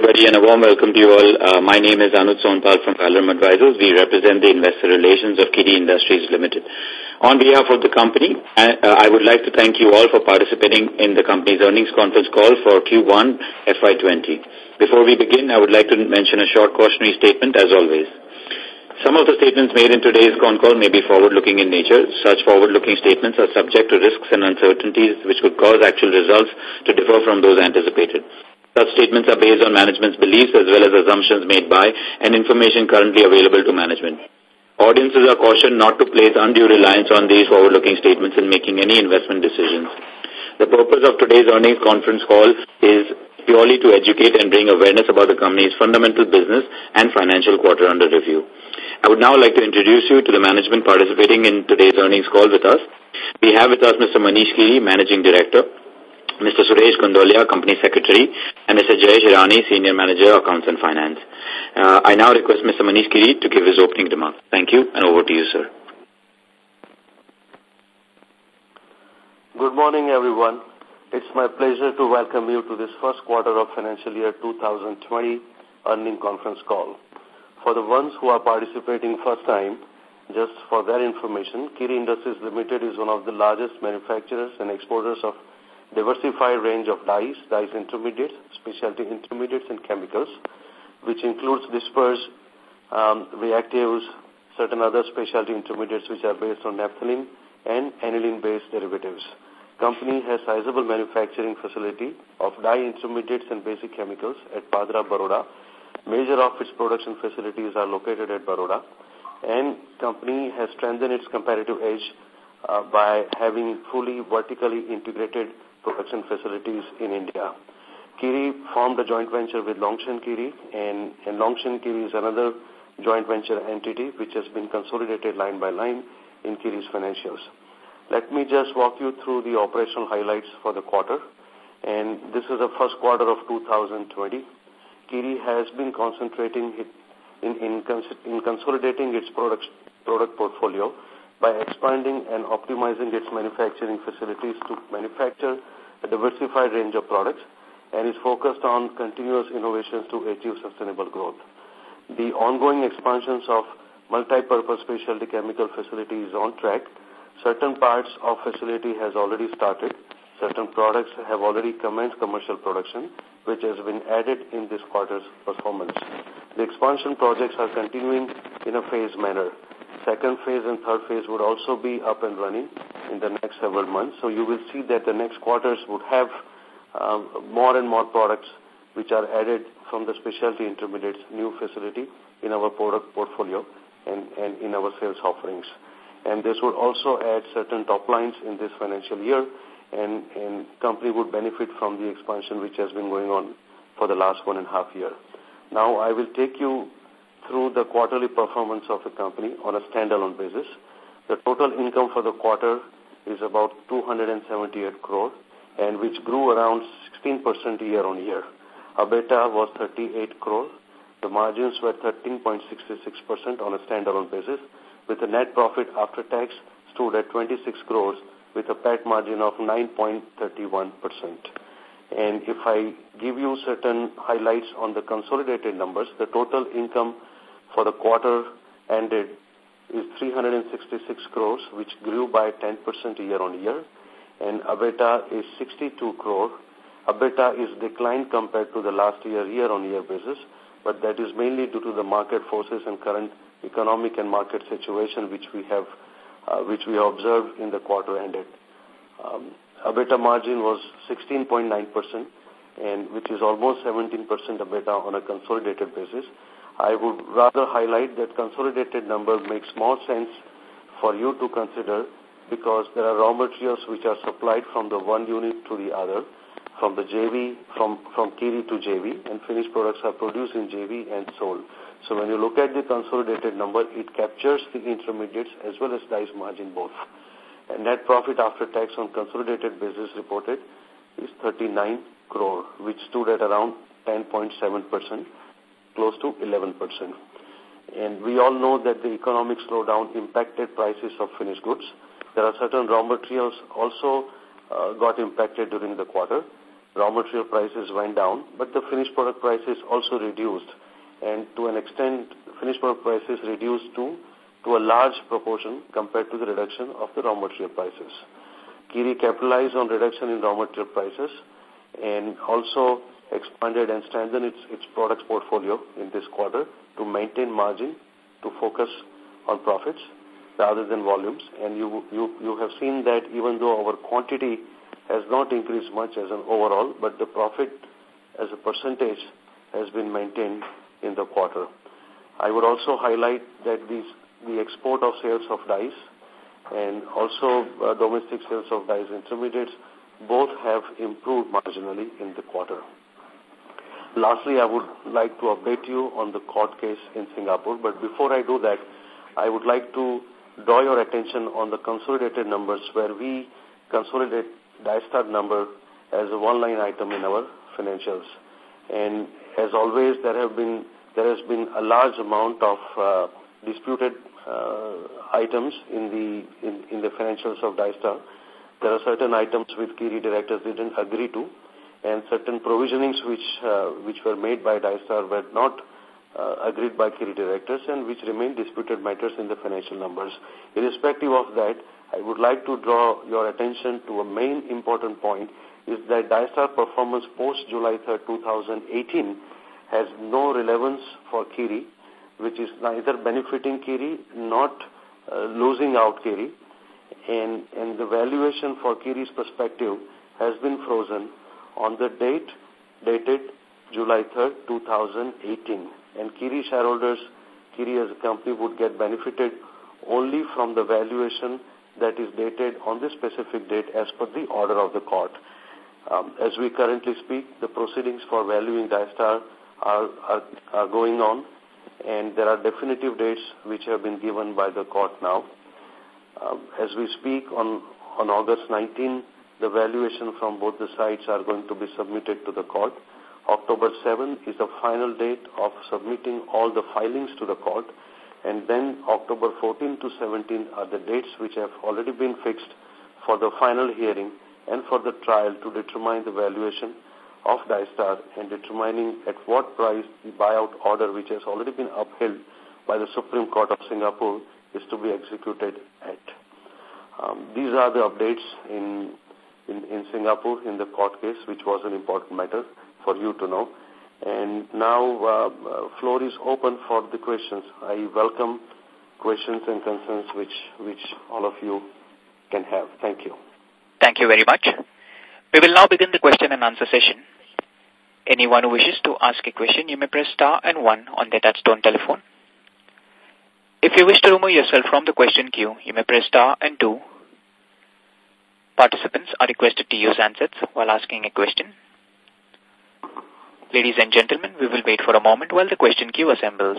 everybody, and a warm welcome to you all. Uh, my name is Anuj Sonpal from Valorem Advisors. We represent the investor relations of Kiri Industries Limited. On behalf of the company, I, uh, I would like to thank you all for participating in the company's earnings conference call for Q1 FY20. Before we begin, I would like to mention a short cautionary statement as always. Some of the statements made in today's con call may be forward-looking in nature. Such forward-looking statements are subject to risks and uncertainties which could cause actual results to differ from those anticipated. Such statements are based on management's beliefs as well as assumptions made by and information currently available to management. Audiences are cautioned not to place undue reliance on these forward-looking statements in making any investment decisions. The purpose of today's earnings conference call is purely to educate and bring awareness about the company's fundamental business and financial quarter under review. I would now like to introduce you to the management participating in today's earnings call with us. We have with us Mr. Manish Kiri, Managing Director, Mr. Suresh Gondalia, Company Secretary, and Mr. Jayesh Hirani, Senior Manager, Accounts and Finance. Uh, I now request Mr. Manish Kiri to give his opening remarks. Thank you, and over to you, sir. Good morning, everyone. It's my pleasure to welcome you to this first quarter of financial year 2020 earning conference call. For the ones who are participating first time, just for their information, Kiri Industries Limited is one of the largest manufacturers and exporters of diversified range of dyes, dyes intermediates, specialty intermediates and chemicals, which includes dispersed um, reactives, certain other specialty intermediates which are based on naphthalene and aniline-based derivatives. Company has sizable manufacturing facility of dye intermediates and basic chemicals at Padra, Baroda. Major of its production facilities are located at Baroda. And company has strengthened its competitive edge uh, by having fully vertically integrated production facilities in India. Kiri formed a joint venture with Lonsen Kiri, and, and Lonsen Kiri is another joint venture entity which has been consolidated line by line in Kiri's financials. Let me just walk you through the operational highlights for the quarter. And this is the first quarter of 2020. Kiri has been concentrating in, in, in consolidating its product, product portfolio by expanding and optimizing its manufacturing facilities to manufacture a diversified range of products and is focused on continuous innovations to achieve sustainable growth. The ongoing expansions of multi-purpose specialty chemical facility is on track. Certain parts of facility has already started. Certain products have already commenced commercial production, which has been added in this quarter's performance. The expansion projects are continuing in a phased manner. Second phase and third phase would also be up and running in the next several months. So you will see that the next quarters would have um, more and more products which are added from the specialty intermediates new facility in our product portfolio and, and in our sales offerings. And this would also add certain top lines in this financial year and, and company would benefit from the expansion which has been going on for the last one and a half year. Now I will take you the quarterly performance of the company on a standalone basis. The total income for the quarter is about 278 crore and which grew around 16% year on year. EBITDA was 38 crore. The margins were 13.66% on a standalone basis with a net profit after tax stood at 26 crores with a PAT margin of 9.31%. And if I give you certain highlights on the consolidated numbers, the total income for the quarter ended is 366 crores, which grew by 10% year on year, and EBITDA is 62 crore. EBITDA is declined compared to the last year year on year basis, but that is mainly due to the market forces and current economic and market situation which we have uh, which we observed in the quarter ended. Um, EBITDA margin was 16.9%, and which is almost 17% EBITDA on a consolidated basis. I would rather highlight that consolidated number makes more sense for you to consider because there are raw materials which are supplied from the one unit to the other, from the JV, from, from Kiri to JV, and finished products are produced in JV and sold. So when you look at the consolidated number, it captures the intermediates as well as dyes margin both. And net profit after tax on consolidated basis reported is 39 crore, which stood at around 10.7% close to 11%. And we all know that the economic slowdown impacted prices of finished goods. There are certain raw materials also uh, got impacted during the quarter. raw material prices went down, but the finished product prices also reduced. And to an extent, finished product prices reduced to, to a large proportion compared to the reduction of the raw material prices. Kiri capitalized on reduction in raw material prices and also expanded and strengthened its, its products portfolio in this quarter to maintain margin, to focus on profits rather than volumes. And you, you, you have seen that even though our quantity has not increased much as an overall, but the profit as a percentage has been maintained in the quarter. I would also highlight that these, the export of sales of dyes and also uh, domestic sales of dyes intermediates both have improved marginally in the quarter. Lastly, I would like to update you on the court case in Singapore, but before I do that, I would like to draw your attention on the consolidated numbers where we consolidate Dystar number as a one-line item in our financials. And as always, there have been there has been a large amount of uh, disputed uh, items in the in, in the financials of Dystar. There are certain items which Kiri directors didn't agree to, and certain provisionings which uh, which were made by Dystar were not uh, agreed by Kiri directors and which remain disputed matters in the financial numbers. Irrespective of that, I would like to draw your attention to a main important point is that Dystar performance post July 3, 2018 has no relevance for Kiri, which is neither benefiting Kiri, not uh, losing out Kiri. And, and the valuation for Kiri's perspective has been frozen on the date dated July 3, 2018 and Kiri shareholders, Kiri as a company would get benefited only from the valuation that is dated on the specific date as per the order of the court. Um, as we currently speak, the proceedings for valuing Dystar are, are, are going on and there are definitive dates which have been given by the court now. Um, as we speak on, on August 19, the valuation from both the sides are going to be submitted to the court. October 7 is the final date of submitting all the filings to the court. And then October 14 to 17 are the dates which have already been fixed for the final hearing and for the trial to determine the valuation of Dystar and determining at what price the buyout order which has already been upheld by the Supreme Court of Singapore is to be executed at. Um, these are the updates in, in, in Singapore in the court case, which was an important matter for you to know. And now uh, uh, floor is open for the questions. I welcome questions and concerns which, which all of you can have. Thank you. Thank you very much. We will now begin the question and answer session. Anyone who wishes to ask a question, you may press star and one on their touchtone telephone. If you wish to remove yourself from the question queue, you may press star and two. Participants are requested to use handsets while asking a question. Ladies and gentlemen, we will wait for a moment while the question queue assembles.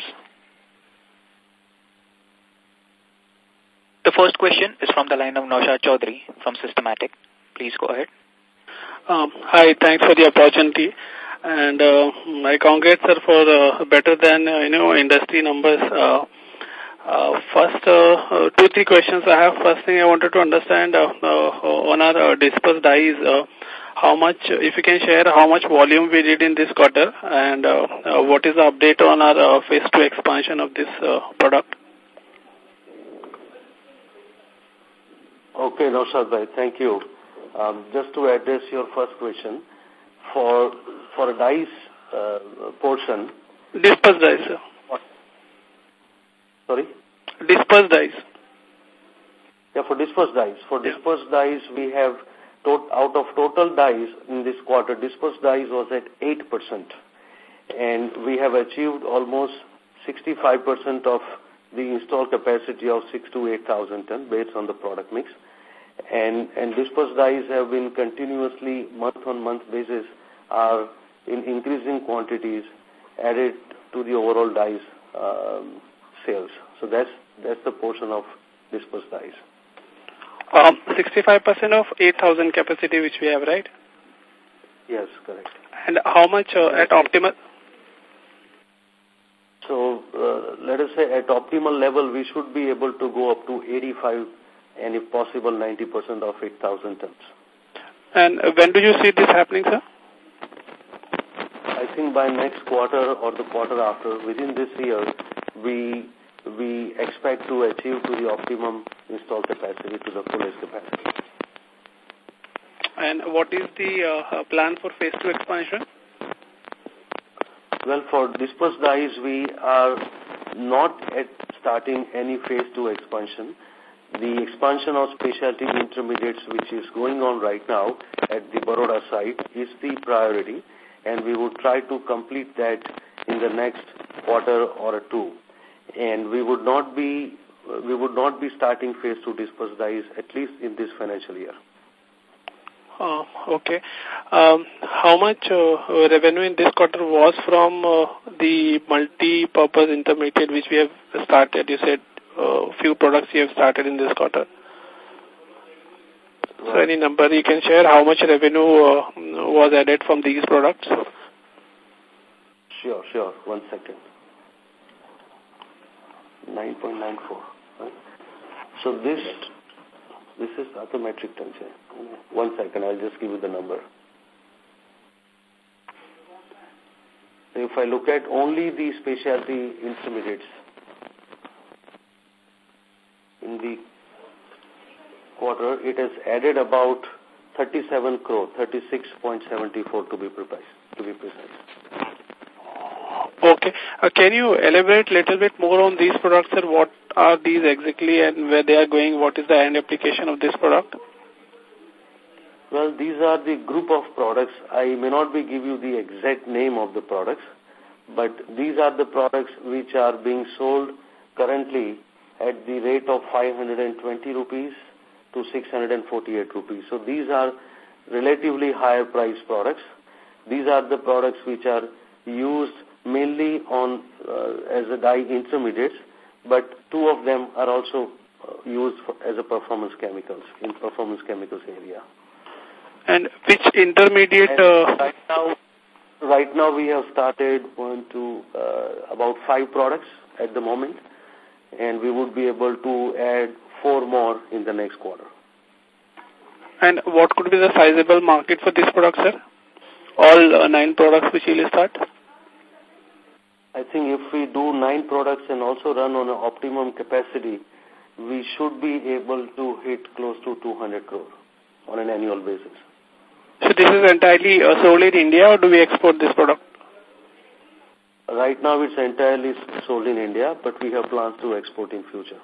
The first question is from the line of Naushad Chaudhary from Systematix. Please go ahead. Um, hi, thanks for the opportunity. And uh, my congrats are for uh, better than, uh, you know, industry numbers. Uh, uh, first, uh, uh, two, three questions I have. First thing I wanted to understand uh, uh, on our uh, dispersed dyes, uh, how much, if you can share how much volume we did in this quarter and uh, uh, what is the update on our uh, phase two expansion of this uh, product? Okay, Naushad thank you. Um, just to address your first question, for for uh, portion. Dispersed dyes, sir. Sorry? Dispersed dyes. Yeah, for dispersed dyes. For yeah. dispersed dyes, we have out of total dyes in this quarter, dispersed dyes was at 8%. And we have achieved almost 65% of the installed capacity of 6 to 8,000 ton based on the product mix. And, and dispersed dyes have been continuously month-on-month -month basis are in increasing quantities added to the overall dyes um, sales. So that's, that's the portion of dispersed dyes. Um, 65% of 8,000 capacity which we have, right? Yes, correct. And how much uh, at optimal? So, uh, let us say at optimal level, we should be able to go up to 85 and if possible 90% of 8,000 tons. And when do you see this happening, sir? I think by next quarter or the quarter after, within this year, we we expect to achieve to the optimum installed capacity to the fullest capacity. And what is the uh, plan for phase two expansion? Well, for dispersed dyes, we are not at starting any phase two expansion. The expansion of specialty intermediates, which is going on right now at the Baroda site, is the priority, and we would try to complete that in the next quarter or two. And we would not be we would not be starting phase two dispersed dyes at least in this financial year. Uh, okay. Um, how much uh, revenue in this quarter was from uh, the multi-purpose intermediate which we have started? You said a uh, few products you have started in this quarter. So any number you can share how much revenue uh, was added from these products? Sure, sure. One second. 9.94. So this this is the metric tons. One second, I'll just give you the number. If I look at only the specialty intermediates in the quarter, it has added about 37 crore, 36.74 to be precise. To be precise. Okay. Uh, can you elaborate a little bit more on these products, sir? What are these exactly and where they are going? What is the end application of this product? Well, these are the group of products. I may not be give you the exact name of the products, but these are the products which are being sold currently at the rate of 520 rupees to 648 rupees. So these are relatively higher price products. These are the products which are used mainly on uh, as a dye intermediates, but two of them are also uh, used for, as a performance chemicals in performance chemicals area. And which intermediate? Uh... Right now, right now we have started one to uh, about five products at the moment, and we would be able to add four more in the next quarter. And what could be the sizable market for this product, sir? All uh, nine products which you will start? I think if we do nine products and also run on an optimum capacity, we should be able to hit close to 200 crore on an annual basis. So this is entirely uh, sold in India or do we export this product? Right now it's entirely sold in India, but we have plans to export in future.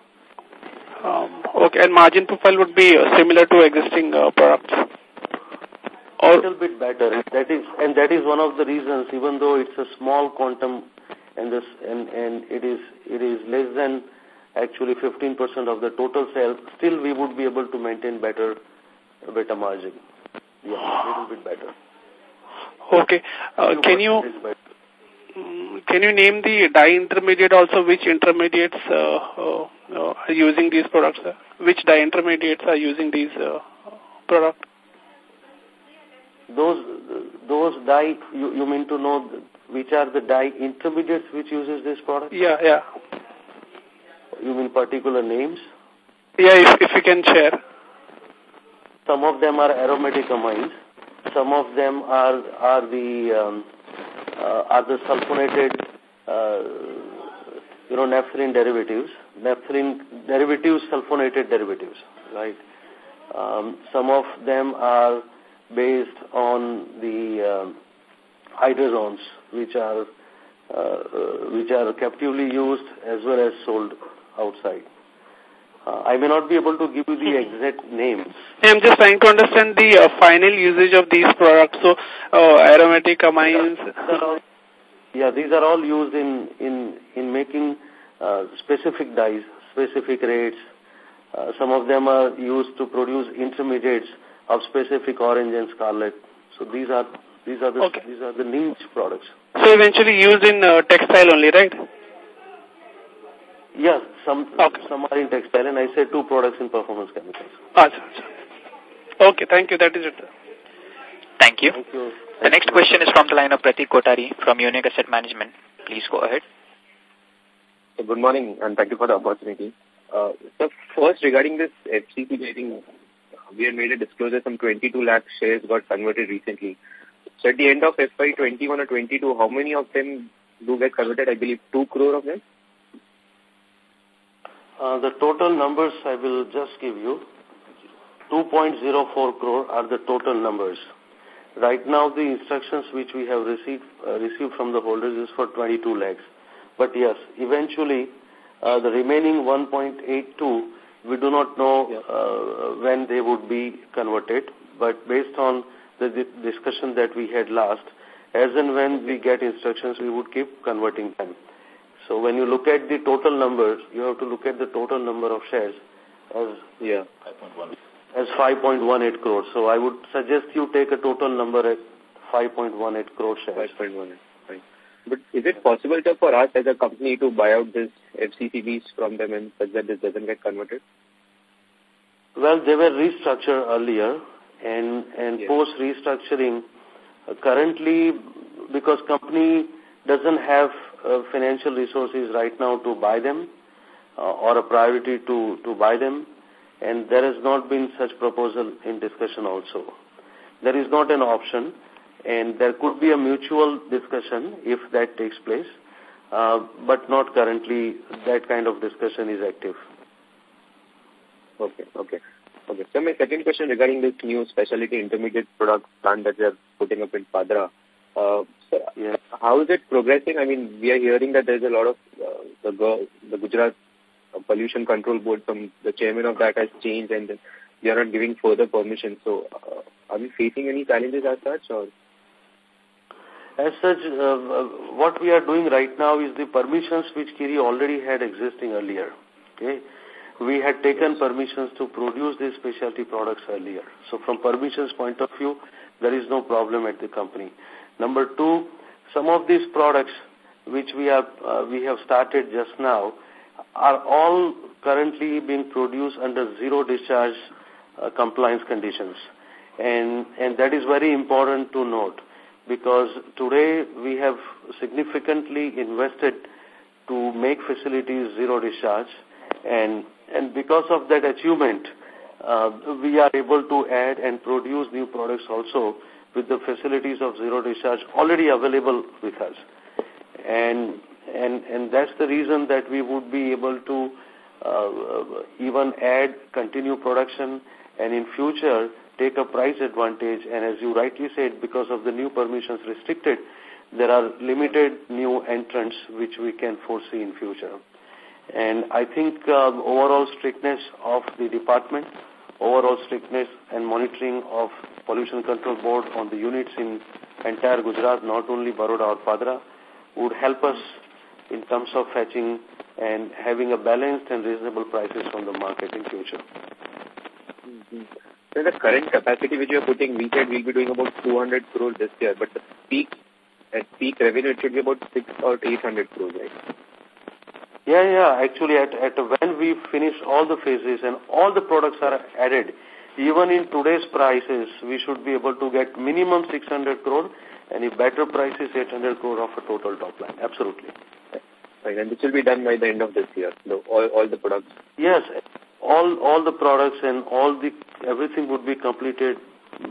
Um, okay, and margin profile would be uh, similar to existing uh, products? A little bit better. That is, and that is one of the reasons, even though it's a small quantum and this and, and it is it is less than actually 15% of the total sales, still we would be able to maintain better better margin. Yeah, a little bit better. Okay. Uh, can you mm, can you name the dye intermediate also? Which intermediates uh, uh, uh are using these products? Uh? Which dye intermediates are using these uh, products? Those those dye you you mean to know which are the dye intermediates which uses this product? Yeah, yeah. You mean particular names? Yeah, if, if you can share. Some of them are aromatic amines. Some of them are are the um, uh, are the sulfonated, uh, you know, naphthalene derivatives, naphthalene derivatives, sulfonated derivatives, right? Um, some of them are based on the um, hydrazones, which are uh, which are captively used as well as sold outside. Uh, I may not be able to give you the hmm. exact names. I'm just trying to understand the uh, final usage of these products. So, uh, aromatic amines. Yeah, these are all used in in in making uh, specific dyes, specific rates. Uh, some of them are used to produce intermediates of specific orange and scarlet. So these are these are the okay. these are the niche products. So eventually used in uh, textile only, right? Yes, some okay. some are in textile, and I said two products in performance chemicals. Achha, Okay, thank you. That is it. Thank you. Thank you. The next question is from the line of Pratik Kothari from Unique Asset Management. Please go ahead. Good morning, and thank you for the opportunity. Uh, so first, regarding this FCC rating, we had made a disclosure some 22 lakh shares got converted recently. So at the end of FY 21 or 22, how many of them do get converted? I believe 2 crore of them? Uh, the total numbers I will just give you. 2.04 crore are the total numbers. Right now, the instructions which we have received uh, received from the holders is for 22 lakhs. But yes, eventually, uh, the remaining 1.82, we do not know uh, when they would be converted. But based on the discussion that we had last, as and when we get instructions, we would keep converting them. So when you look at the total numbers, you have to look at the total number of shares as yeah. 5.1 as 5.18 crores. So I would suggest you take a total number at 5.18 crore shares. 5.18, right. But is it possible to, for us as a company to buy out this FCCBs from them and such that this doesn't get converted? Well, they were restructured earlier and, and yes. post-restructuring, uh, currently, because company doesn't have uh, financial resources right now to buy them uh, or a priority to, to buy them, and there has not been such proposal in discussion also. There is not an option, and there could be a mutual discussion if that takes place, uh, but not currently that kind of discussion is active. Okay, okay. Okay. So my second question regarding this new specialty intermediate product plant that we are putting up in Padra. Uh, so yeah. how is it progressing? I mean, we are hearing that there's a lot of uh, the the Gujarat Pollution Control Board, from the chairman of that has changed and they are not giving further permission. So uh, are we facing any challenges as such? or? As such, uh, uh, what we are doing right now is the permissions which Kiri already had existing earlier. Okay, We had taken permissions to produce these specialty products earlier. So from permissions point of view, there is no problem at the company. Number two, some of these products which we have, uh, we have started just now are all currently being produced under zero discharge uh, compliance conditions. And, and that is very important to note because today we have significantly invested to make facilities zero discharge and, and because of that achievement, uh, we are able to add and produce new products also with the facilities of zero discharge already available with us. And and, and that's the reason that we would be able to uh, even add, continue production, and in future take a price advantage. And as you rightly said, because of the new permissions restricted, there are limited new entrants which we can foresee in future. And I think um, overall strictness of the department, overall strictness and monitoring of Pollution Control Board on the units in entire Gujarat, not only Baroda or Padra, would help us in terms of fetching and having a balanced and reasonable prices from the market in future. Mm -hmm. So the current capacity which you are putting, we said we'll be doing about 200 crores this year, but the peak, at peak revenue, it should be about 6 or 800 crores, right? Yeah, yeah. Actually, at, at when we finish all the phases and all the products are added, even in today's prices, we should be able to get minimum 600 crore and if better price is 800 crore of a total top line. Absolutely. Right, and this will be done by the end of this year, the, all, all the products? Yes, all, all the products and all the, everything would be completed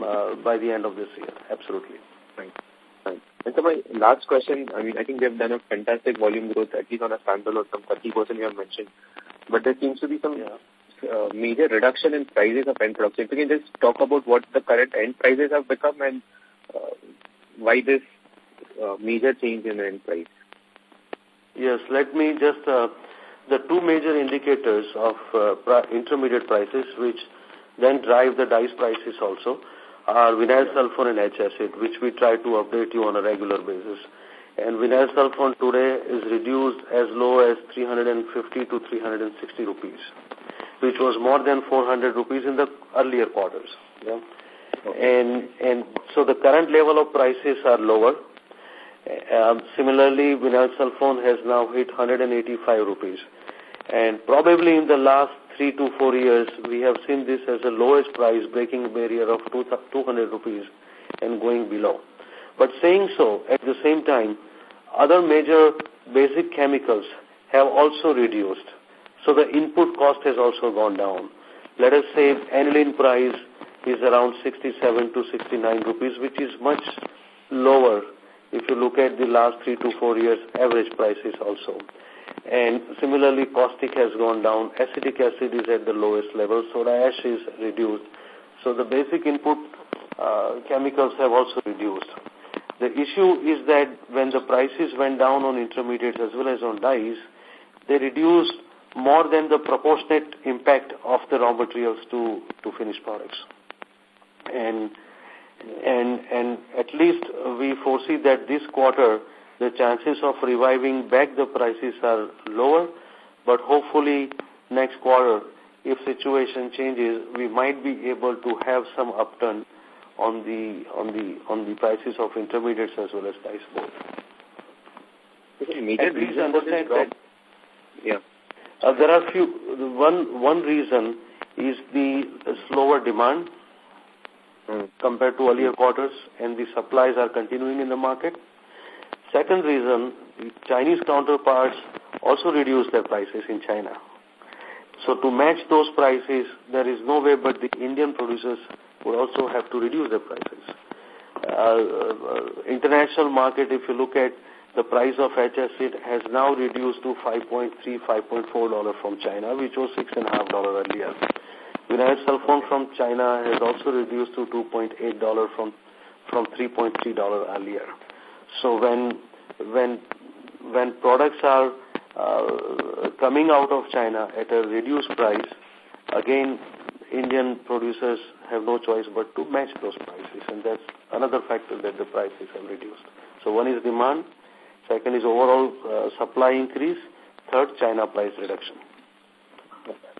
uh, by the end of this year. Absolutely. Right. And so my last question, I mean, I think we have done a fantastic volume growth, at least on a standalone, some 30% you have mentioned. But there seems to be some yeah. uh, major reduction in prices of end products. If you can just talk about what the current end prices have become and uh, why this uh, major change in end price. Yes, let me just, uh, the two major indicators of uh, intermediate prices which then drive the dice prices also are vinyl sulfone and H acid, which we try to update you on a regular basis. And vinyl sulfone today is reduced as low as 350 to 360 rupees, which was more than 400 rupees in the earlier quarters. Yeah? And, and so the current level of prices are lower um, similarly, vinyl sulfone has now hit 185 rupees. And probably in the last three to four years, we have seen this as the lowest price, breaking barrier of 200 rupees and going below. But saying so, at the same time, other major basic chemicals have also reduced. So the input cost has also gone down. Let us say aniline price is around 67 to 69 rupees, which is much lower if you look at the last three to four years average prices also. And similarly, caustic has gone down. Acetic acid is at the lowest level. Soda ash is reduced. So the basic input uh, chemicals have also reduced. The issue is that when the prices went down on intermediates as well as on dyes, they reduced more than the proportionate impact of the raw materials to, to finished products. And, and, and at least we foresee that this quarter, the chances of reviving back the prices are lower, but hopefully next quarter, if situation changes, we might be able to have some upturn on the on the on the prices of intermediates as well as dyes both. Major please understand that. Yeah. Uh, there are few. One one reason is the slower demand mm. compared to earlier quarters, and the supplies are continuing in the market. Second reason, Chinese counterparts also reduce their prices in China. So to match those prices, there is no way but the Indian producers would also have to reduce their prices. Uh, uh, international market, if you look at the price of H acid has now reduced to 5.3, 5.4 dollar from China, which was six and a half dollar earlier. Vinyl sulfone from China has also reduced to 2.8 dollar from from 3.3 dollar earlier. So when when when products are uh, coming out of China at a reduced price, again Indian producers have no choice but to match those prices, and that's another factor that the prices have reduced. So one is demand, second is overall uh, supply increase, third China price reduction.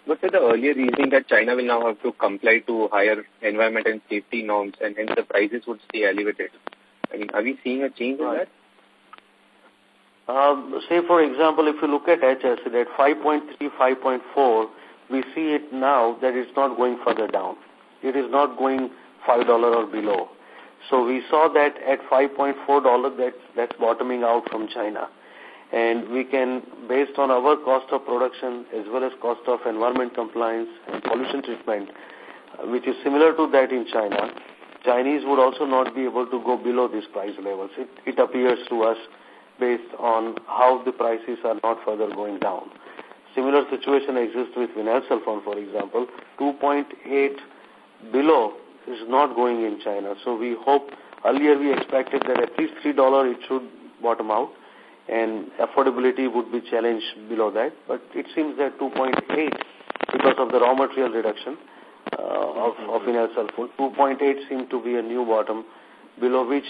But the earlier reasoning that China will now have to comply to higher environment and safety norms and hence the prices would stay elevated. I mean, are we seeing a change in that? Um, say, for example, if you look at HS at 5.3, 5.4, we see it now that it's not going further down. It is not going $5 or below. So we saw that at $5.4, that's, that's bottoming out from China. And we can, based on our cost of production as well as cost of environment compliance and pollution treatment, uh, which is similar to that in China, Chinese would also not be able to go below these price levels. It, it appears to us based on how the prices are not further going down. Similar situation exists with vinyl sulfone, for example. 2.8 below is not going in China. So we hope, earlier we expected that at least $3 it should bottom out and affordability would be challenged below that. But it seems that 2.8 because of the raw material reduction of, of vinyl sulfone, 2.8 seemed to be a new bottom below which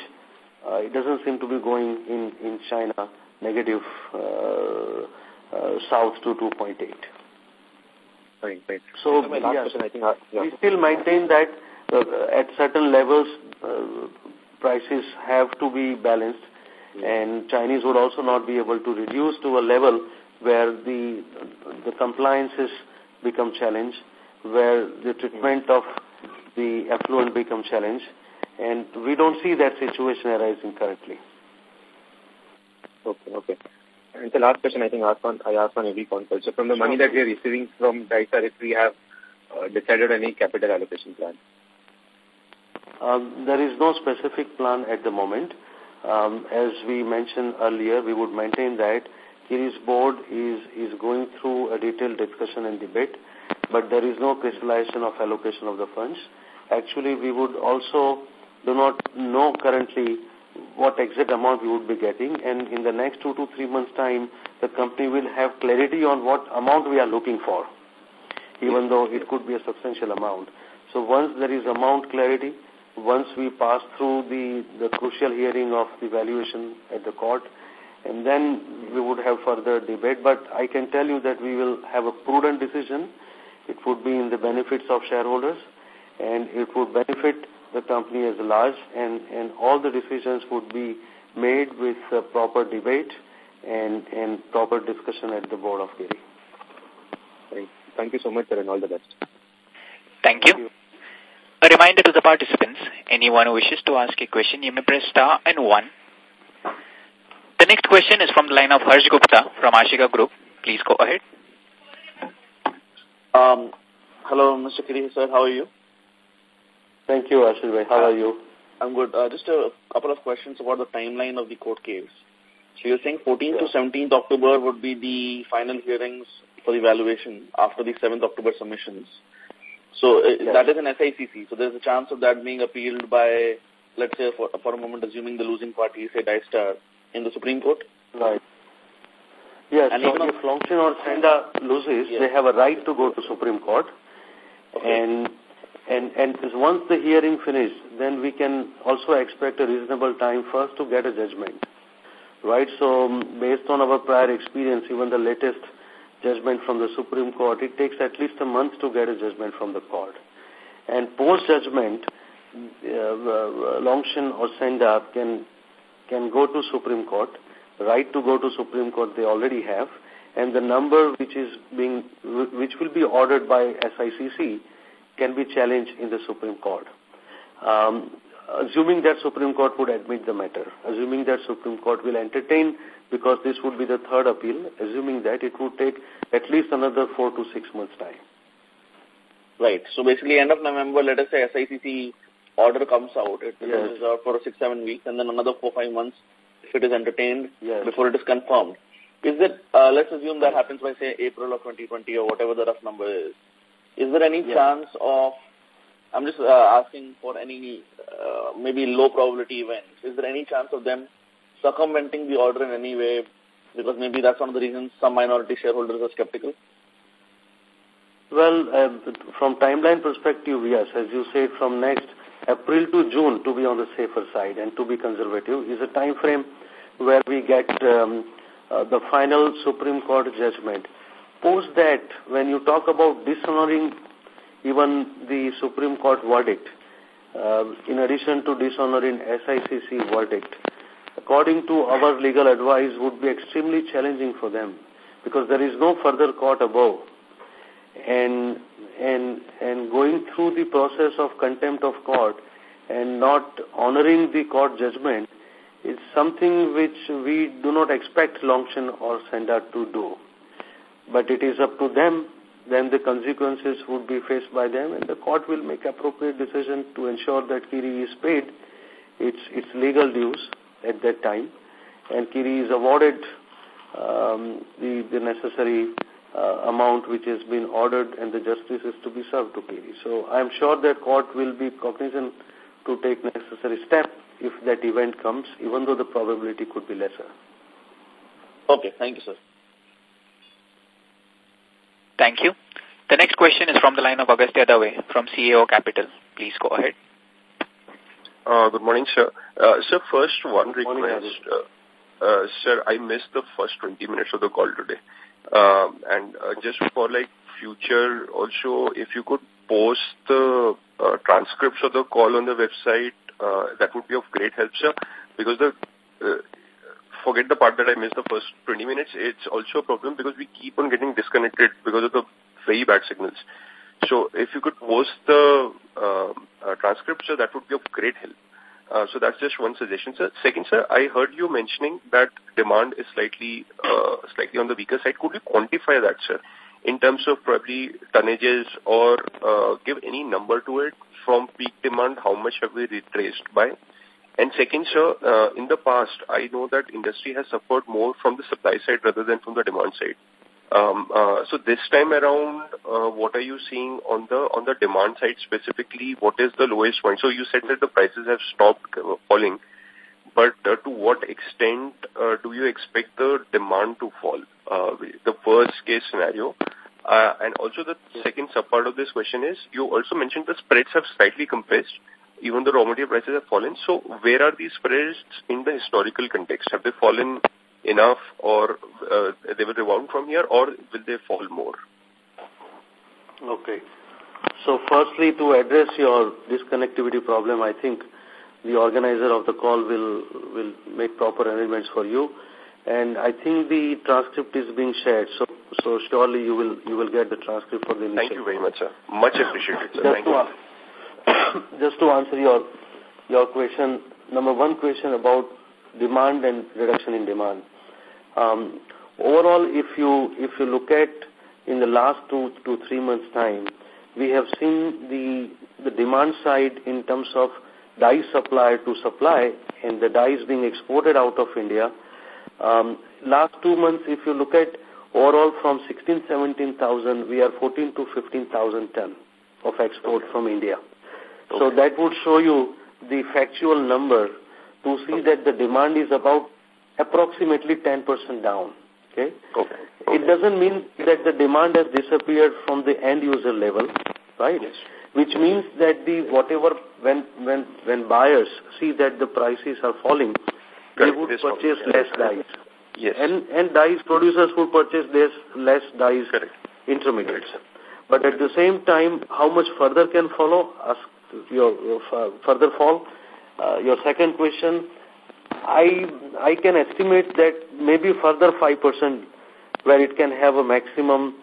uh, it doesn't seem to be going in, in China negative uh, uh, south to 2.8. Right, right. So, so yes, question, I think, uh, yeah. we still maintain that uh, at certain levels uh, prices have to be balanced and Chinese would also not be able to reduce to a level where the the compliances become challenged, where the treatment of the effluent become challenged, and we don't see that situation arising currently. Okay, okay. And the last question I think asked on, I asked on every conference. So from the money that we are receiving from Dystar, if we have uh, decided any capital allocation plan? Um, there is no specific plan at the moment. Um, as we mentioned earlier, we would maintain that Kiri's board is, is going through a detailed discussion and debate, but there is no crystallization of allocation of the funds. Actually, we would also do not know currently what exact amount we would be getting and in the next two to three months time the company will have clarity on what amount we are looking for even though it could be a substantial amount. So once there is amount clarity, once we pass through the, the crucial hearing of the valuation at the court, and then we would have further debate. But I can tell you that we will have a prudent decision. It would be in the benefits of shareholders, and it would benefit the company as a large, and, and all the decisions would be made with uh, proper debate and, and proper discussion at the board of Kiri. Thank you so much, sir, and all the best. Thank you. Thank you. A reminder to the participants, anyone who wishes to ask a question, you may press star and one. The next question is from the line of Harsh Gupta from Ashika Group. Please go ahead. Um, hello, Mr. Kiri, sir. How are you? Thank you, Ashil. How are you? I'm good. Uh, just a couple of questions about the timeline of the court case. So you're saying 14th yeah. to 17th October would be the final hearings for the evaluation after the 7th October submissions. So uh, that is an SICC. So there's a chance of that being appealed by, let's say, for, for a moment, assuming the losing party, say, Dystar, in the Supreme Court? Right. Yes, and so if Longsheng or Senda loses, yes. they have a right to go to Supreme Court. Okay. And and and once the hearing finishes, then we can also expect a reasonable time first to get a judgment. Right? So um, based on our prior experience, even the latest judgment from the Supreme Court, it takes at least a month to get a judgment from the court. And post-judgment, uh, uh, Longsheng or Senda can, can go to Supreme Court. Right to go to Supreme Court they already have. And the number which is being, which will be ordered by SICC can be challenged in the Supreme Court. Um, assuming that Supreme Court would admit the matter, assuming that Supreme Court will entertain, because this would be the third appeal, assuming that it would take at least another four to six months' time. Right. So basically, end of November, let us say SICC order comes out, it yes. is out for six, seven weeks, and then another four, five months if it is entertained yes. before it is confirmed. Is it, uh, let's assume that happens by, say, April of 2020 or whatever the rough number is. Is there any yes. chance of I'm just uh, asking for any uh, maybe low probability events. Is there any chance of them circumventing the order in any way? Because maybe that's one of the reasons some minority shareholders are skeptical. Well, uh, from timeline perspective, yes, as you said, from next April to June to be on the safer side and to be conservative is a time frame where we get um, uh, the final Supreme Court judgment. Post that, when you talk about dishonoring even the Supreme Court verdict, uh, in addition to dishonoring SICC verdict, according to our legal advice, would be extremely challenging for them because there is no further court above. And, and, and going through the process of contempt of court and not honoring the court judgment is something which we do not expect Longsheng or Senda to do. But it is up to them then the consequences would be faced by them and the court will make appropriate decision to ensure that Kiri is paid its, its legal dues at that time and Kiri is awarded um, the, the necessary uh, amount which has been ordered and the justice is to be served to Kiri. So I am sure that court will be cognizant to take necessary step if that event comes, even though the probability could be lesser. Okay, thank you, sir. Thank you. The next question is from the line of Agastya Dave from CAO Capital. Please go ahead. Uh, good morning, sir. Uh, sir, first one request. Uh, sir, I missed the first 20 minutes of the call today. Um, and uh, just for like future also, if you could post the uh, transcripts of the call on the website, uh, that would be of great help, sir. Because the uh, forget the part that I missed the first 20 minutes. It's also a problem because we keep on getting disconnected because of the very bad signals. So if you could post the uh, uh, transcript, sir, that would be of great help. Uh, so that's just one suggestion, sir. Second, sir, I heard you mentioning that demand is slightly uh, slightly on the weaker side. Could you quantify that, sir, in terms of probably tonnages or uh, give any number to it from peak demand? How much have we retraced by? And second, sir, uh, in the past, I know that industry has suffered more from the supply side rather than from the demand side. Um, uh, so this time around, uh, what are you seeing on the on the demand side specifically? What is the lowest point? So you said that the prices have stopped uh, falling, but uh, to what extent uh, do you expect the demand to fall? Uh, the worst case scenario. Uh, and also the second subpart of this question is, you also mentioned the spreads have slightly compressed even the raw material prices have fallen. So where are these spreads in the historical context? Have they fallen enough or uh, they will rebound from here or will they fall more? Okay. So firstly, to address your disconnectivity problem, I think the organizer of the call will, will make proper arrangements for you. And I think the transcript is being shared, so so surely you will you will get the transcript for the initial. Thank you very much, sir. Much appreciated, sir. Thank you. just to answer your your question, number one question about demand and reduction in demand. Um, overall, if you if you look at in the last two to three months time, we have seen the the demand side in terms of dye supply to supply and the dyes being exported out of India. Um, last two months, if you look at overall from 16, 17,000, we are 14 to 15,000 ton of export from India. Okay. So that would show you the factual number to see that the demand is about approximately 10% down. Okay? okay? It doesn't mean that the demand has disappeared from the end user level, right? Yes. Which means that the whatever when when when buyers see that the prices are falling, Correct. they would this purchase less dyes. Yes. And and dyes producers would purchase less less dyes Correct. intermediates. But at the same time, how much further can follow? Ask your, your further fall. Uh, your second question, I I can estimate that maybe further 5% where it can have a maximum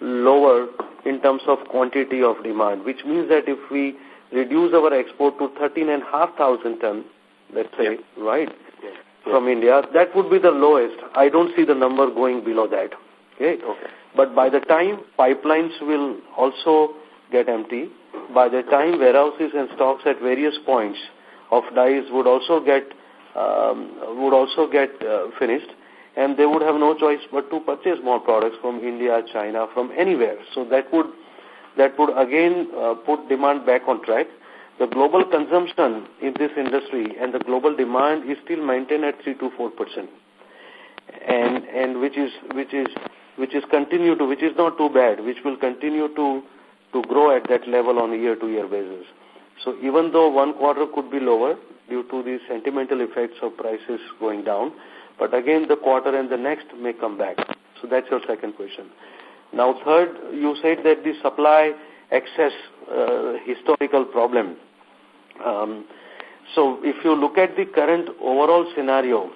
lower in terms of quantity of demand, which means that if we reduce our export to 13,500 ton, let's say, yeah. right, yeah. from yeah. India, that would be the lowest. I don't see the number going below that. Okay? okay. But by the time pipelines will also get empty, by the time warehouses and stocks at various points of dyes would also get um, would also get uh, finished, and they would have no choice but to purchase more products from India, China, from anywhere. So that would that would again uh, put demand back on track. The global consumption in this industry and the global demand is still maintained at three to four percent, and and which is which is which is continue to which is not too bad, which will continue to to grow at that level on a year-to-year -year basis. So even though one quarter could be lower due to the sentimental effects of prices going down, but again the quarter and the next may come back. So that's your second question. Now third, you said that the supply excess uh, historical problem. Um, so if you look at the current overall scenario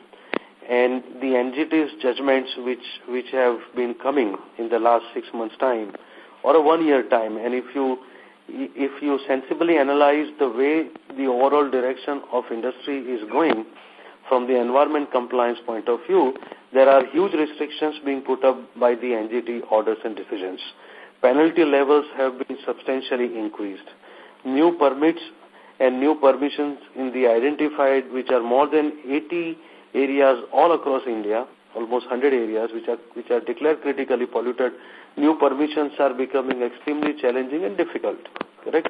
and the NGT's judgments which, which have been coming in the last six months' time or a one-year time, and if you if you sensibly analyze the way the overall direction of industry is going from the environment compliance point of view, there are huge restrictions being put up by the NGT orders and decisions. Penalty levels have been substantially increased. New permits and new permissions in the identified, which are more than 80 areas all across India, almost 100 areas which are which are declared critically polluted, new permissions are becoming extremely challenging and difficult. Correct?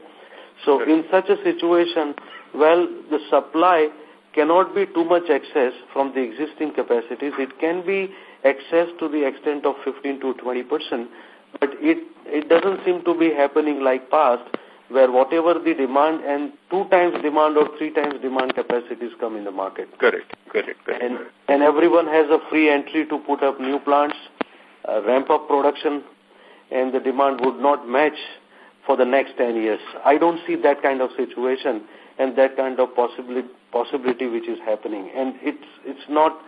So in such a situation, well, the supply cannot be too much excess from the existing capacities. It can be excess to the extent of 15 to 20 percent, but it it doesn't seem to be happening like past where whatever the demand and two times demand or three times demand capacities come in the market. Correct, correct, correct. And, and everyone has a free entry to put up new plants, uh, ramp up production, and the demand would not match for the next 10 years. I don't see that kind of situation and that kind of possibility, possibility which is happening. And it's, it's not,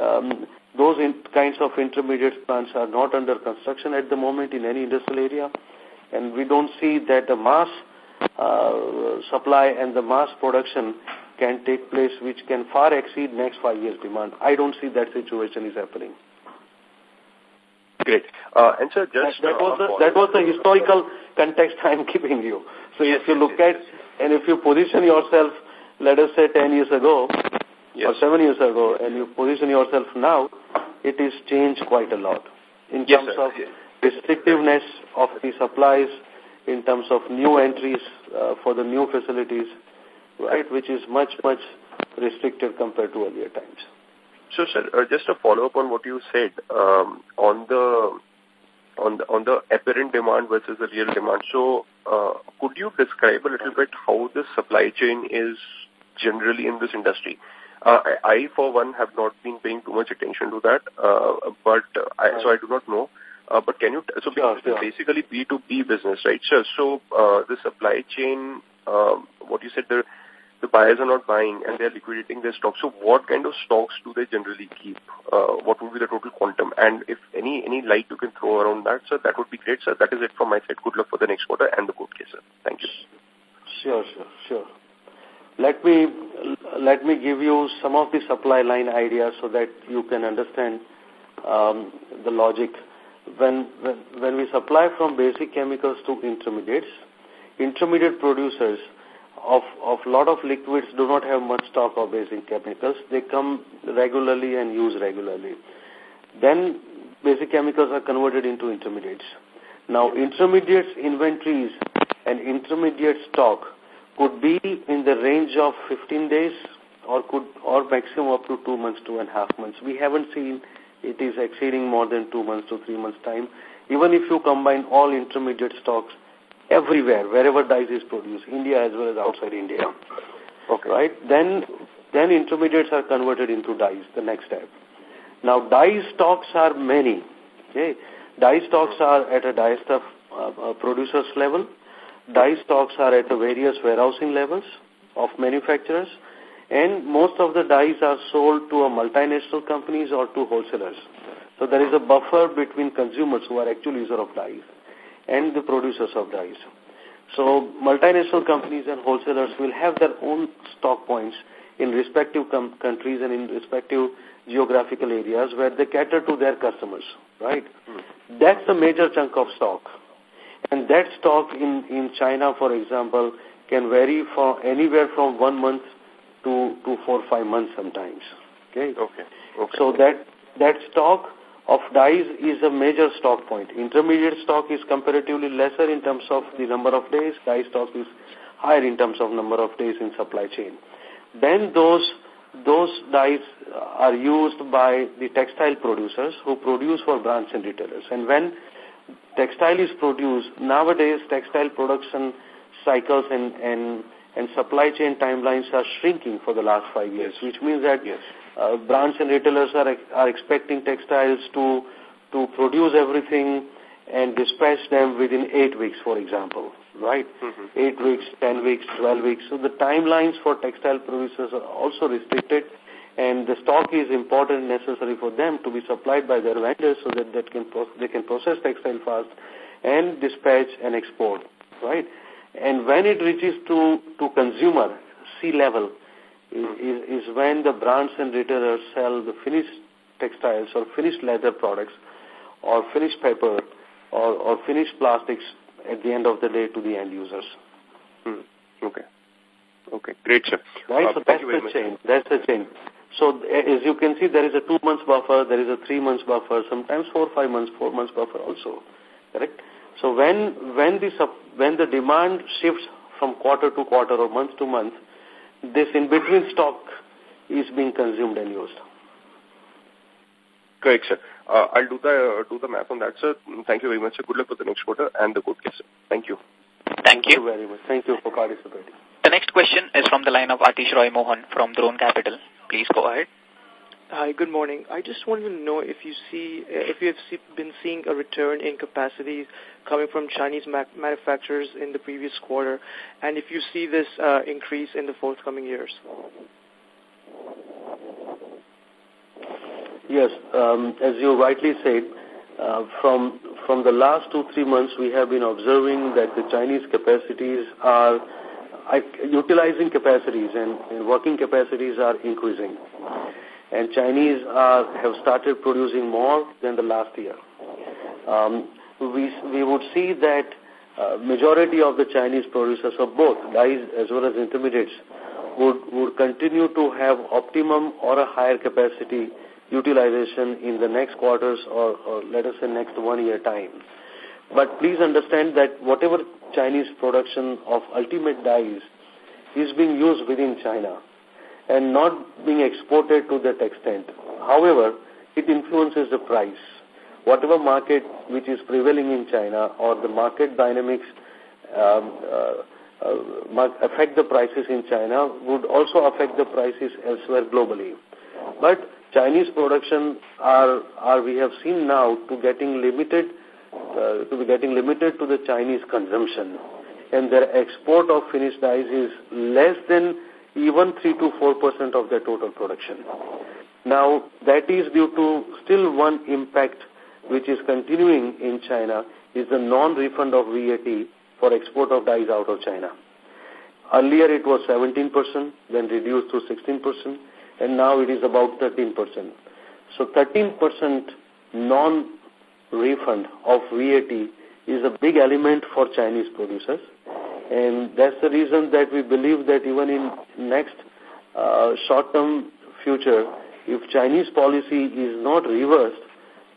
um, those in, kinds of intermediate plants are not under construction at the moment in any industrial area and we don't see that the mass uh, supply and the mass production can take place which can far exceed next five years demand. I don't see that situation is happening. Great. Uh, and sir, just... That, that, was the, that was the historical context I'm giving you. So yes, if you look yes. at, and if you position yourself, let us say 10 years ago, yes. or 7 years ago, and you position yourself now, it is changed quite a lot in terms of restrictiveness of the supplies in terms of new entries uh, for the new facilities, right, which is much, much restricted compared to earlier times. So, sir, uh, just a follow-up on what you said um, on the on the on the apparent demand versus the real demand. So, uh, could you describe a little bit how the supply chain is generally in this industry? Uh, I, I, for one, have not been paying too much attention to that, uh, but I, so I do not know. Uh, but can you, so sure, sure. basically B2B business, right? Sure. So, uh, the supply chain, uh, what you said, the, the buyers are not buying and they're liquidating their stocks. So what kind of stocks do they generally keep? Uh, what would be the total quantum? And if any, any light you can throw around that, sir, that would be great, sir. That is it from my side. Good luck for the next quarter and the good case, sir. Thank you. Sure, sure, sure. Let me, let me give you some of the supply line ideas so that you can understand um, the logic when, when, when we supply from basic chemicals to intermediates, intermediate producers of of lot of liquids do not have much stock of basic chemicals. They come regularly and use regularly. Then basic chemicals are converted into intermediates. Now, intermediates inventories and intermediate stock could be in the range of 15 days or could or maximum up to two months, two and a half months. We haven't seen it is exceeding more than two months to three months time. Even if you combine all intermediate stocks everywhere, wherever dyes is produced, India as well as outside India, okay. right? Then, then intermediates are converted into dyes, the next step. Now, dye stocks are many. Okay, dye stocks are at a dye stuff uh, uh, producers level. Dye stocks are at the various warehousing levels of manufacturers and most of the dyes are sold to a multinational companies or to wholesalers. So there is a buffer between consumers who are actual user of dyes and the producers of dyes. So multinational companies and wholesalers will have their own stock points in respective countries and in respective geographical areas where they cater to their customers, right? Mm. That's a major chunk of stock. And that stock in, in China, for example, can vary from anywhere from one month to, to four or five months sometimes. Okay? Okay. okay. So that, that stock of dyes is a major stock point. Intermediate stock is comparatively lesser in terms of the number of days. Dye stock is higher in terms of number of days in supply chain. Then those those dyes are used by the textile producers who produce for brands and retailers. And when textile is produced, nowadays textile production cycles and, and and supply chain timelines are shrinking for the last five years, which means that yes. Uh, brands and retailers are, are expecting textiles to, to produce everything and dispatch them within eight weeks, for example, right? Mm -hmm. Eight weeks, ten weeks, 12 weeks. So the timelines for textile producers are also restricted and the stock is important and necessary for them to be supplied by their vendors so that they can, they can process textile fast and dispatch and export, right? And when it reaches to, to consumer, C level, is, is, is when the brands and retailers sell the finished textiles or finished leather products or finished paper or, or finished plastics at the end of the day to the end users. Hmm. Okay. Okay, great, sir. Right, uh, so that's the much. chain. That's the chain. So as you can see, there is a two months buffer, there is a three months buffer, sometimes four, five months, four months buffer also. Correct? So when, when, the, when the demand shifts from quarter to quarter or month to month, this in-between stock is being consumed and used. Correct, sir. Uh, I'll do the uh, do the math on that, sir. Thank you very much, sir. Good luck for the next quarter and the good case, sir. Thank you. Thank you. Thank you very much. Thank you for participating. The next question is from the line of Atish Roy Mohan from Drone Capital. Please go ahead. Hi, good morning. I just wanted to know if you see if you have been seeing a return in capacity coming from Chinese manufacturers in the previous quarter, and if you see this uh, increase in the forthcoming years. Yes, um, as you rightly said, uh, from from the last two three months, we have been observing that the Chinese capacities are utilizing capacities and, and working capacities are increasing and Chinese are, have started producing more than the last year. Um, we, we would see that uh, majority of the Chinese producers of both dyes as well as intermediates would, would continue to have optimum or a higher capacity utilization in the next quarters or, or let us say next one year time. But please understand that whatever Chinese production of ultimate dyes is being used within China and not being exported to that extent. However, it influences the price. Whatever market which is prevailing in China or the market dynamics um, uh, uh, affect the prices in China would also affect the prices elsewhere globally. But Chinese production are, are we have seen now to getting limited uh, to be getting limited to the Chinese consumption. And their export of finished dyes is less than even 3 to 4% of their total production. Now, that is due to still one impact which is continuing in China is the non-refund of VAT for export of dyes out of China. Earlier it was 17%, then reduced to 16%, and now it is about 13%. So 13% non-refund of VAT is a big element for Chinese producers And that's the reason that we believe that even in next uh, short-term future, if Chinese policy is not reversed,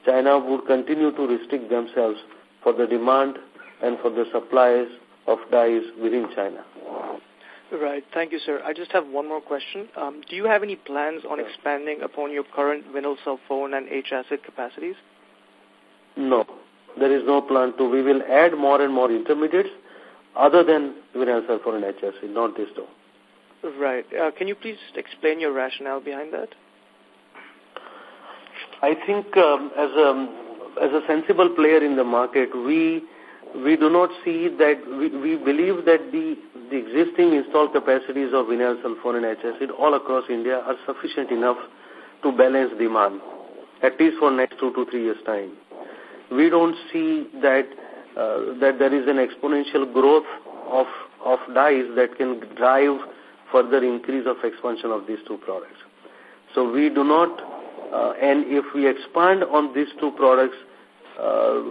China would continue to restrict themselves for the demand and for the supplies of dyes within China. Right. Thank you, sir. I just have one more question. Um, do you have any plans on expanding upon your current vinyl sulfone and H-acid capacities? No. There is no plan to. We will add more and more intermediates other than vinyl sulfone and not this two. Right. Uh, can you please explain your rationale behind that? I think um, as a as a sensible player in the market, we we do not see that we, we believe that the the existing installed capacities of vinyl sulfone and H-acid all across India are sufficient enough to balance demand, at least for next two to three years' time. We don't see that uh, that there is an exponential growth of of dyes that can drive further increase of expansion of these two products. So we do not, uh, and if we expand on these two products uh,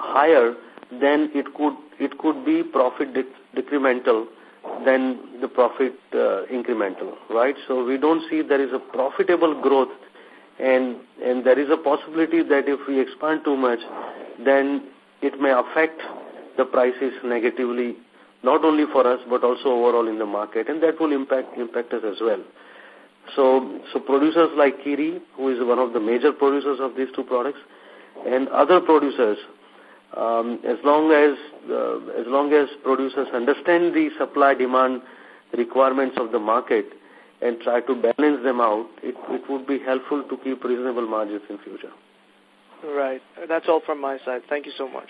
higher, then it could it could be profit dec decremental than the profit uh, incremental, right? So we don't see there is a profitable growth, and and there is a possibility that if we expand too much, then it may affect the prices negatively, not only for us but also overall in the market, and that will impact impact us as well. So, so producers like Kiri, who is one of the major producers of these two products, and other producers um, as long as uh, as long as producers understand the supply demand requirements of the market and try to balance them out, it, it would be helpful to keep reasonable margins in future. Right. That's all from my side. Thank you so much.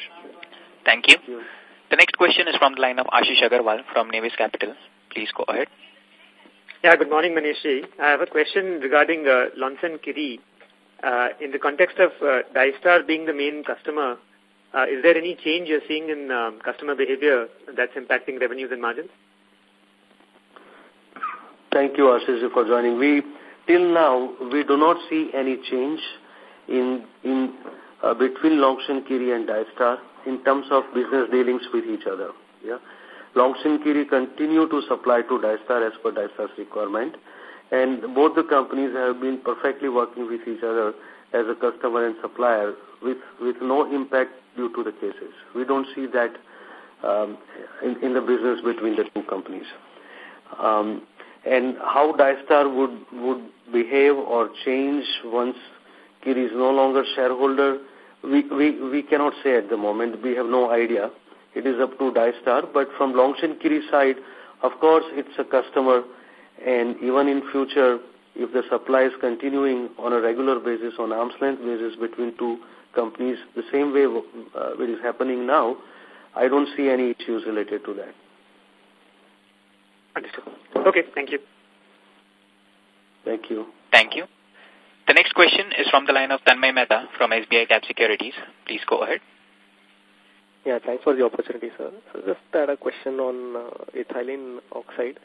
Thank you. Thank you. The next question is from the line of Ashish Agarwal from Navis Capital. Please go ahead. Yeah, good morning, Manish. I have a question regarding uh, Lonsen Kiri. Uh, in the context of uh, Dystar being the main customer, uh, is there any change you're seeing in um, customer behavior that's impacting revenues and margins? Thank you, Ashish, for joining. We till now we do not see any change in in uh, between Lonsen Kiri and Dystar in terms of business dealings with each other. Yeah, Lonsen Kiri continue to supply to Dystar as per Dystar's requirement, and both the companies have been perfectly working with each other as a customer and supplier with, with no impact due to the cases. We don't see that um, in, in the business between the two companies. Um, and how Dystar would, would behave or change once Kiri is no longer shareholder, we, we, we cannot say at the moment. We have no idea. It is up to Dystar. But from Lonsen Kiri side, of course, it's a customer. And even in future, if the supply is continuing on a regular basis, on arm's length basis between two companies, the same way uh, it is happening now, I don't see any issues related to that. Understood. Okay, thank you. Thank you. Thank you. The next question is from the line of Tanmay Mehta from SBI Cap Securities. Please go ahead. Yeah, thanks for the opportunity, sir. So just had a question on uh, ethylene oxide.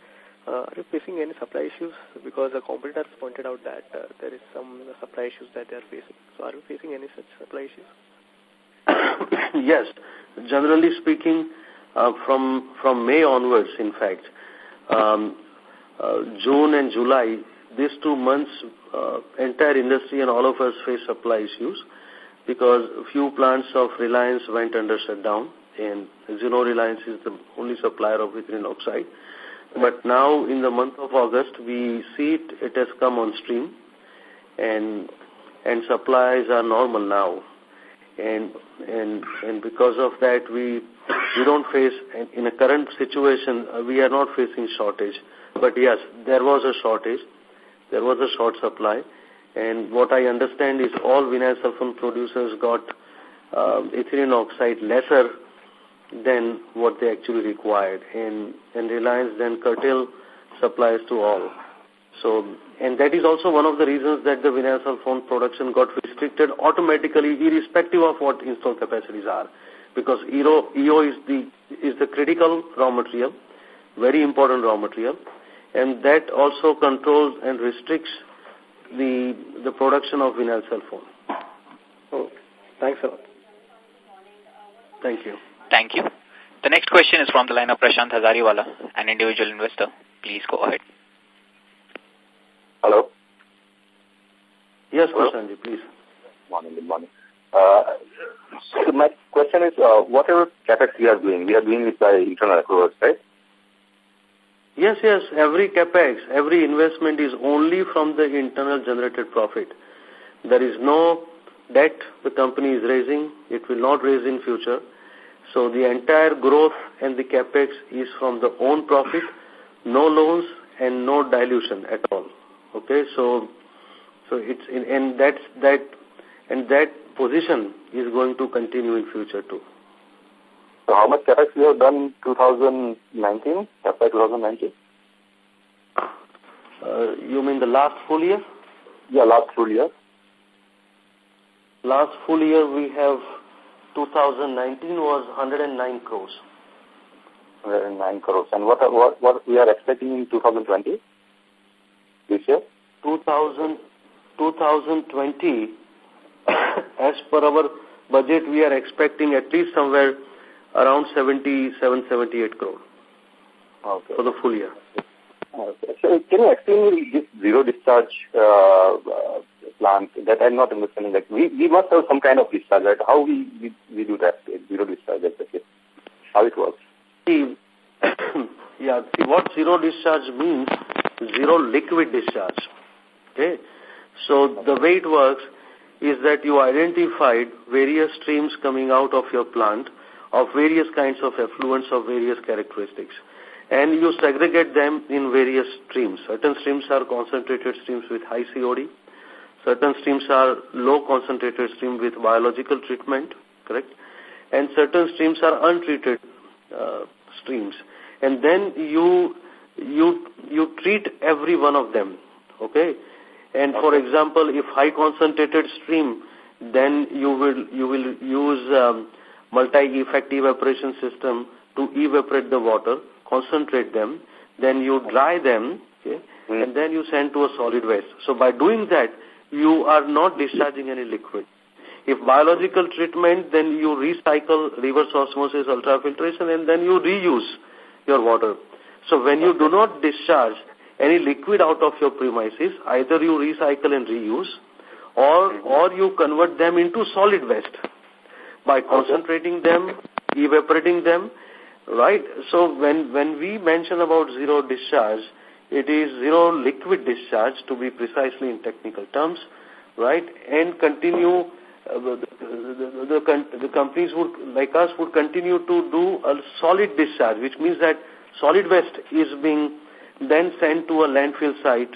Uh, are you facing any supply issues? Because the competitors pointed out that uh, there is some supply issues that they are facing. So are you facing any such supply issues? yes. Generally speaking, uh, from from May onwards, in fact, um, uh, June and July, these two months, uh, entire industry and all of us face supply issues because few plants of Reliance went under shutdown. And as you know, Reliance is the only supplier of ethylene oxide. But now in the month of August, we see it, it has come on stream and, and supplies are normal now. And, and, and because of that, we, we don't face, in a current situation, uh, we are not facing shortage. But yes, there was a shortage. There was a short supply. And what I understand is all vinyl sulfone producers got uh, ethylene oxide lesser than what they actually required. And, and Reliance then curtail supplies to all. So, and that is also one of the reasons that the vinyl sulfone production got restricted automatically, irrespective of what installed capacities are. Because EO, EO is the, is the critical raw material, very important raw material, and that also controls and restricts the, the production of vinyl sulfone. Oh, thanks a lot. Thank you. Thank you. The next question is from the line of Prashant Hazariwala, an individual investor. Please go ahead. Hello? Yes, Prashant, please. Morning, good morning. Uh, so my question is, uh, whatever CapEx we are doing, we are doing it by internal accruals, right? Yes, yes. Every CapEx, every investment is only from the internal generated profit. There is no debt the company is raising. It will not raise in future. So the entire growth and the CapEx is from the own profit, no loans and no dilution at all. Okay, so so it's in, and that's that and that position is going to continue in future too. So how much CapEx we have done in 2019, FY 2019? Uh, you mean the last full year? Yeah, last full year. Last full year we have 2019 was 109 crores. 109 crores. And what, what, what we are expecting in 2020? This year? 2000, 2020, as per our budget, we are expecting at least somewhere around 77, 78 crore okay. for the full year. Okay. So can you explain me this zero discharge uh, plant that I'm not understanding? Like we, we must have some kind of discharge, right? How we, we, we do that, zero discharge? How it works? See, yeah, see what zero discharge means, zero liquid discharge. Okay? So the way it works is that you identified various streams coming out of your plant of various kinds of effluents of various characteristics. And you segregate them in various streams. Certain streams are concentrated streams with high COD. Certain streams are low concentrated stream with biological treatment, correct? And certain streams are untreated uh, streams. And then you, you, you treat every one of them, okay? And for example, if high concentrated stream, then you will, you will use um, multi-effect evaporation system to evaporate the water, concentrate them, then you dry them, okay, mm. and then you send to a solid waste. So by doing that, you are not discharging any liquid. If biological treatment, then you recycle reverse osmosis, ultrafiltration, and then you reuse your water. So when you do not discharge any liquid out of your premises, either you recycle and reuse, or, or you convert them into solid waste by concentrating them, evaporating them, right? So when, when we mention about zero discharge, it is zero liquid discharge to be precisely in technical terms, right? And continue, uh, the, the, the, the companies would, like us would continue to do a solid discharge, which means that solid waste is being then sent to a landfill site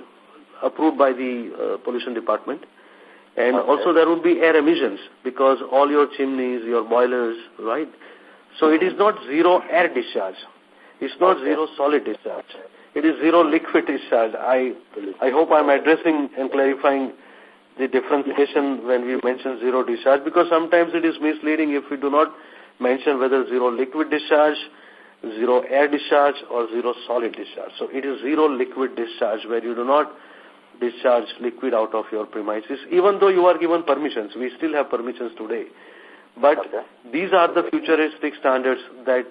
approved by the uh, pollution department and okay. also there would be air emissions because all your chimneys, your boilers, right? So it is not zero air discharge. It's not okay. zero solid discharge. It is zero liquid discharge. I, I hope I'm addressing and clarifying the differentiation when we mention zero discharge because sometimes it is misleading if we do not mention whether zero liquid discharge, zero air discharge or zero solid discharge. So it is zero liquid discharge where you do not discharge liquid out of your premises, even though you are given permissions. We still have permissions today. But okay. these are the futuristic standards that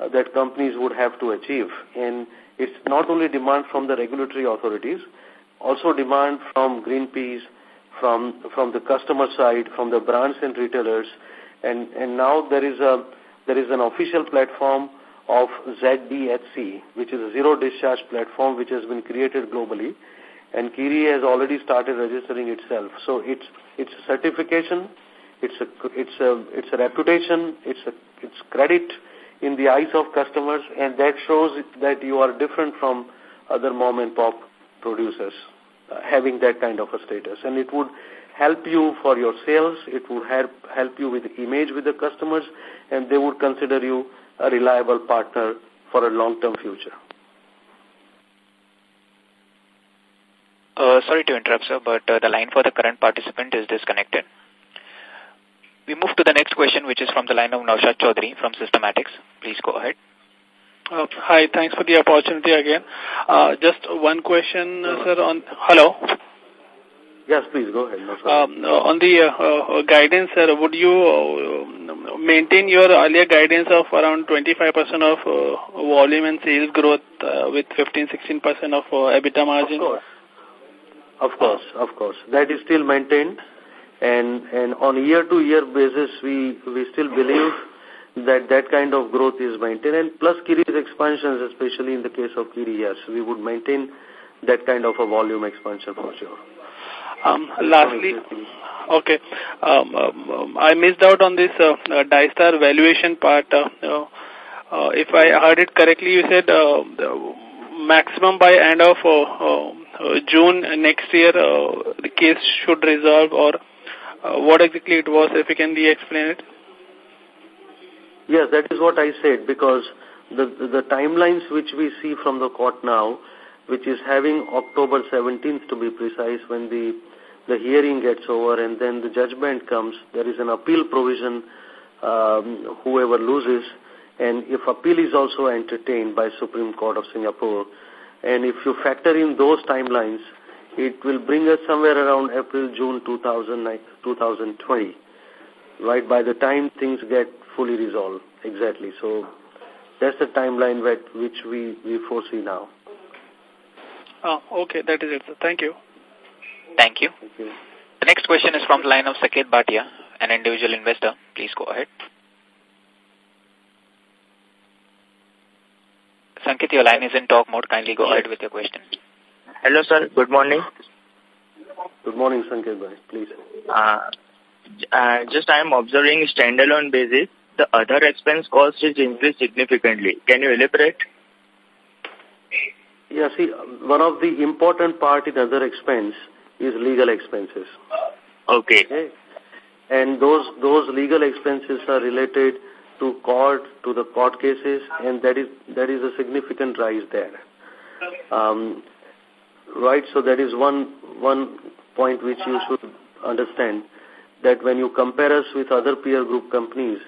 uh, that companies would have to achieve. And it's not only demand from the regulatory authorities, also demand from Greenpeace, from from the customer side, from the brands and retailers. And, and now there is a there is an official platform of ZDHC, which is a zero discharge platform which has been created globally and Kiri has already started registering itself. So it's it's a certification, it's a it's a it's a reputation, it's a it's credit in the eyes of customers, and that shows that you are different from other mom and pop producers uh, having that kind of a status, and it would help you for your sales. It would help help you with image with the customers, and they would consider you a reliable partner for a long-term future. Uh, sorry to interrupt, sir, but uh, the line for the current participant is disconnected. We move to the next question, which is from the line of Naushad Chaudhary from Systematix. Please go ahead. Uh, hi, thanks for the opportunity again. Uh, just one question, uh, sir, on... Hello? Yes, please, go ahead. No um, uh, on the uh, uh, guidance, sir, would you maintain your earlier guidance of around 25% of uh, volume and sales growth uh, with 15-16% of uh, EBITDA margin? Of course. Of course, of course. That is still maintained. And, and on year-to-year -year basis, we, we still believe that that kind of growth is maintained. And plus Kiri's expansions, especially in the case of Kiri, yes, we would maintain that kind of a volume expansion for sure. Um, lastly, okay, um, um, I missed out on this uh, uh, valuation part. Uh, uh, if I heard it correctly, you said uh, maximum by end of uh, uh, June next year, uh, the case should resolve or what exactly it was, if you can re-explain it? Yes, that is what I said because the, the, the timelines which we see from the court now, which is having October 17th to be precise when the, the hearing gets over and then the judgment comes, there is an appeal provision, um, whoever loses, and if appeal is also entertained by Supreme Court of Singapore, and if you factor in those timelines, it will bring us somewhere around April, June 2020, right, by the time things get fully resolved, exactly. So that's the timeline that, which we, we foresee now. Oh, okay, that is it. Sir. Thank you. Thank you. Thank you. The next question is from the line of Saket Bhatia, an individual investor. Please go ahead. Sankit, your line is in talk mode. Kindly go ahead with your question. Hello, sir. Good morning. Good morning, Sankit. Please. Uh, uh, just I am observing standalone basis, the other expense cost is increased significantly. Can you elaborate? Yeah, see, one of the important part in other expense is legal expenses. Okay. okay. And those those legal expenses are related to court, to the court cases, and that is that is a significant rise there. Um, right, so that is one one point which you should understand that when you compare us with other peer group companies,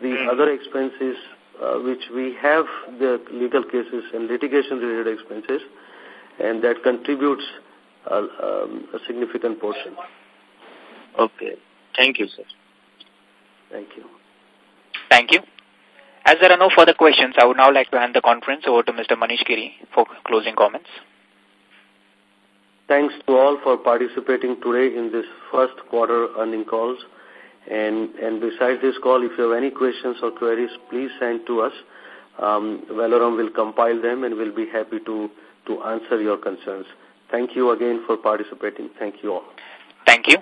the mm. other expenses uh, which we have the legal cases and litigation related expenses, and that contributes uh, um, a significant portion. Okay. Thank you, sir. Thank you. Thank you. As there are no further questions, I would now like to hand the conference over to Mr. Manish Kiri for closing comments. Thanks to all for participating today in this first quarter earning calls. And, and besides this call, if you have any questions or queries, please send to us. Um, Valorem will compile them and we'll be happy to, to answer your concerns. Thank you again for participating. Thank you all. Thank you.